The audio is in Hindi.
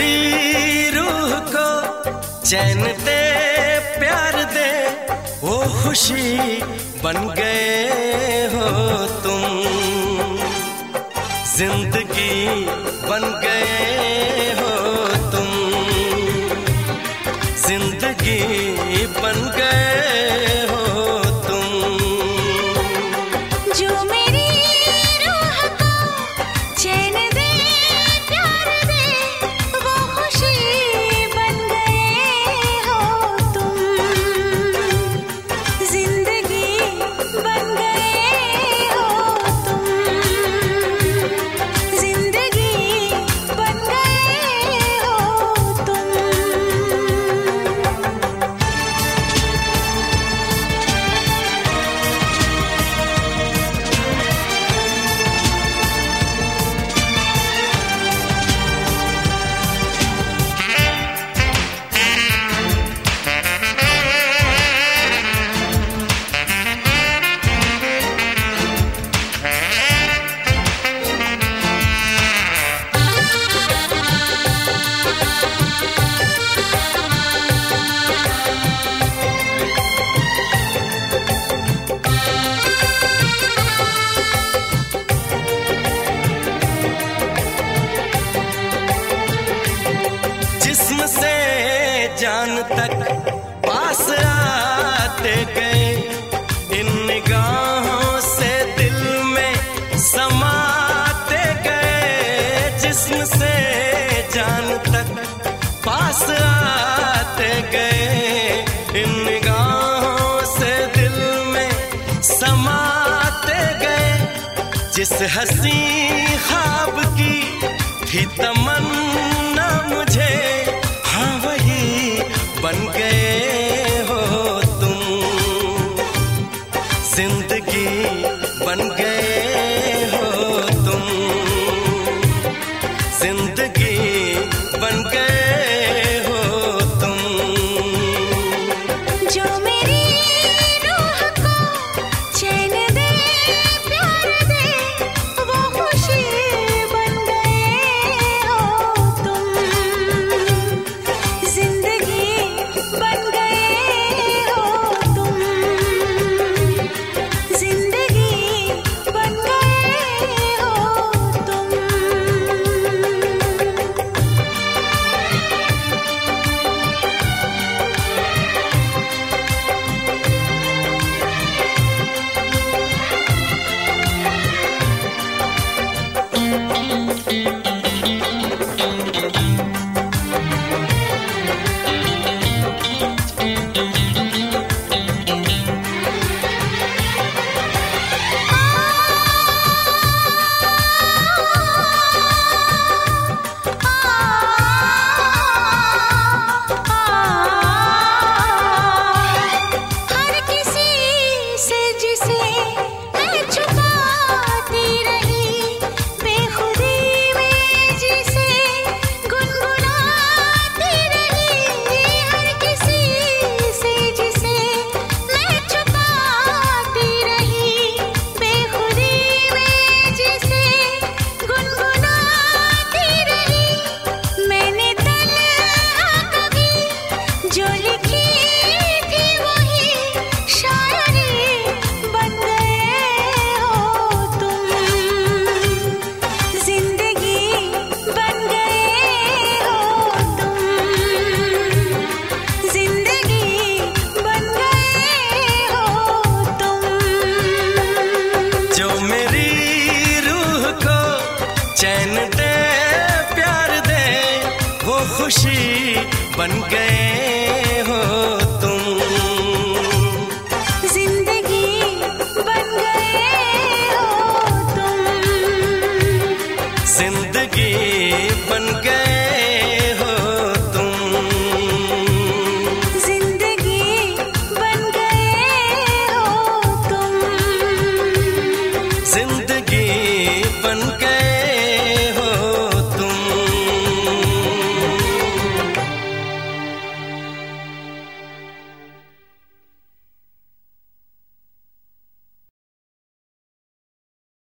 मेरी रूह को चैन दे, प्यार दे, वो खुशी बन गए हो तुम। ज़िंदगी बन गए हो तुम। ज़िंदगी बन गए आते गए। इन निगाहों से दिल में समाते गए। जिस हसी ख्वाब की थी तमन्ना मुझे हाँ वही बन गए हो तुम। ज़िंदगी बन गए खुशी बन गए हो तुम।